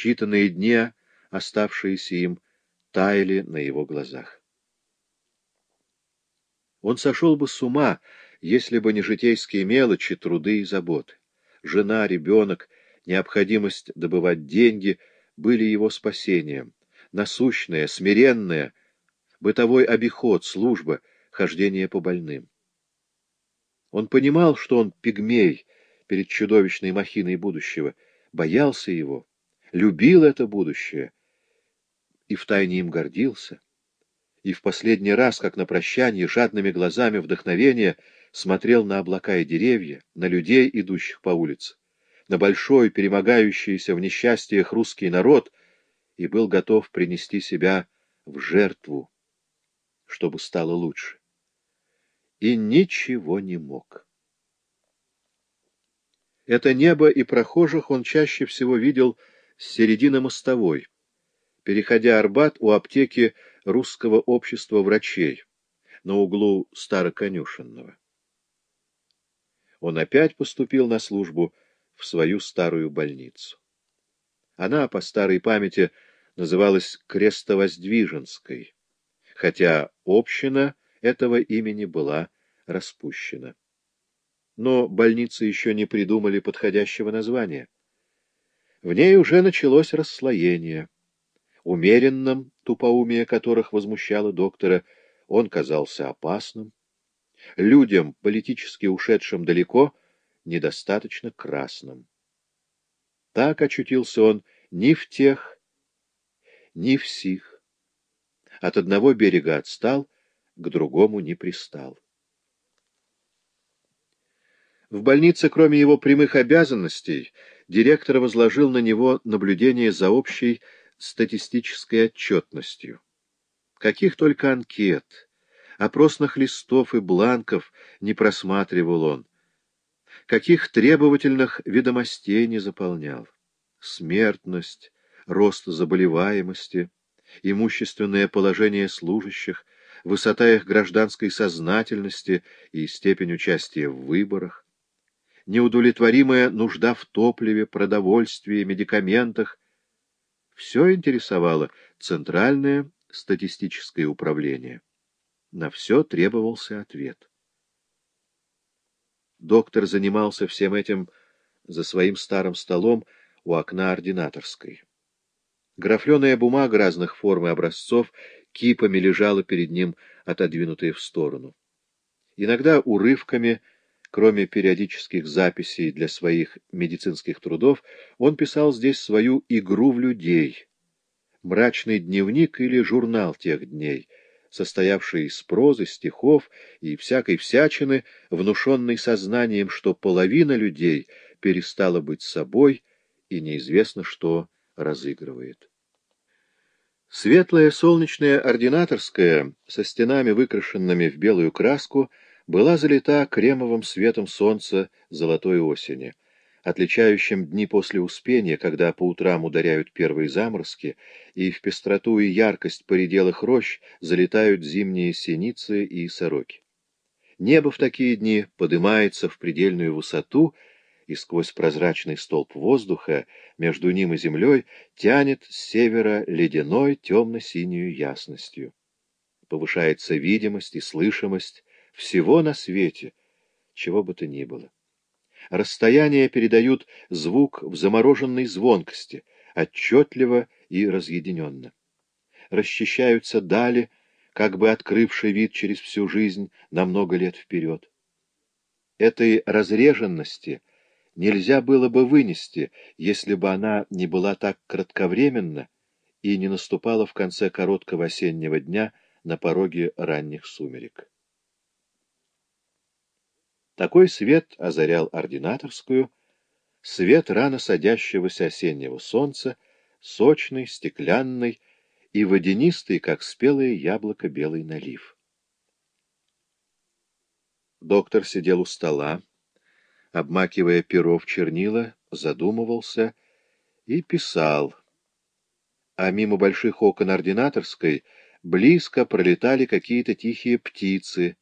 считанные дни, оставшиеся им, таяли на его глазах. Он сошел бы с ума, если бы не житейские мелочи, труды и заботы. Жена, ребенок, необходимость добывать деньги были его спасением. Насущное, смиренное, бытовой обиход, служба, хождение по больным. Он понимал, что он пигмей перед чудовищной махиной будущего, боялся его, любил это будущее и втайне им гордился. И в последний раз, как на прощание, жадными глазами вдохновения смотрел на облака и деревья, на людей, идущих по улице, на большой, перемогающийся в несчастьях русский народ, и был готов принести себя в жертву, чтобы стало лучше. И ничего не мог. Это небо и прохожих он чаще всего видел с середины мостовой, переходя Арбат у аптеки русского общества врачей на углу Староконюшенного. Он опять поступил на службу в свою старую больницу. Она, по старой памяти, называлась Крестовоздвиженской, хотя община этого имени была распущена. Но больницы еще не придумали подходящего названия. В ней уже началось расслоение. Умеренным, тупоумие которых возмущало доктора, он казался опасным. Людям, политически ушедшим далеко, недостаточно красным. Так очутился он ни в тех, ни в сих. От одного берега отстал, к другому не пристал. В больнице, кроме его прямых обязанностей, директор возложил на него наблюдение за общей статистической отчетностью. Каких только анкет, опросных листов и бланков не просматривал он, каких требовательных ведомостей не заполнял. Смертность, рост заболеваемости, имущественное положение служащих, высота их гражданской сознательности и степень участия в выборах, неудовлетворимая нужда в топливе, продовольствии, медикаментах, все интересовало Центральное статистическое управление. На все требовался ответ. Доктор занимался всем этим за своим старым столом у окна ординаторской. Графленая бумага разных форм и образцов кипами лежала перед ним, отодвинутая в сторону. Иногда урывками Кроме периодических записей для своих медицинских трудов, он писал здесь свою «Игру в людей», мрачный дневник или журнал тех дней, состоявший из прозы, стихов и всякой всячины, внушенной сознанием, что половина людей перестала быть собой и неизвестно, что разыгрывает. Светлая солнечная ординаторская, со стенами, выкрашенными в белую краску, была залита кремовым светом солнца золотой осени, отличающим дни после Успения, когда по утрам ударяют первые заморозки, и в пестроту и яркость поределых рощ залетают зимние синицы и сороки. Небо в такие дни поднимается в предельную высоту, и сквозь прозрачный столб воздуха между ним и землей тянет с севера ледяной темно-синюю ясностью. Повышается видимость и слышимость, всего на свете, чего бы то ни было. Расстояния передают звук в замороженной звонкости, отчетливо и разъединенно. Расчищаются дали, как бы открывший вид через всю жизнь на много лет вперед. Этой разреженности нельзя было бы вынести, если бы она не была так кратковременна и не наступала в конце короткого осеннего дня на пороге ранних сумерек. Такой свет озарял ординаторскую, свет рано садящегося осеннего солнца, сочный, стеклянный и водянистый, как спелое яблоко, белый налив. Доктор сидел у стола, обмакивая перо в чернила, задумывался и писал. А мимо больших окон ординаторской близко пролетали какие-то тихие птицы,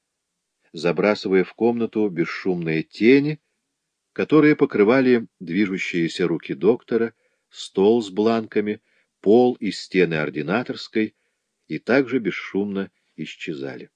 забрасывая в комнату бесшумные тени, которые покрывали движущиеся руки доктора, стол с бланками, пол и стены ординаторской и также бесшумно исчезали.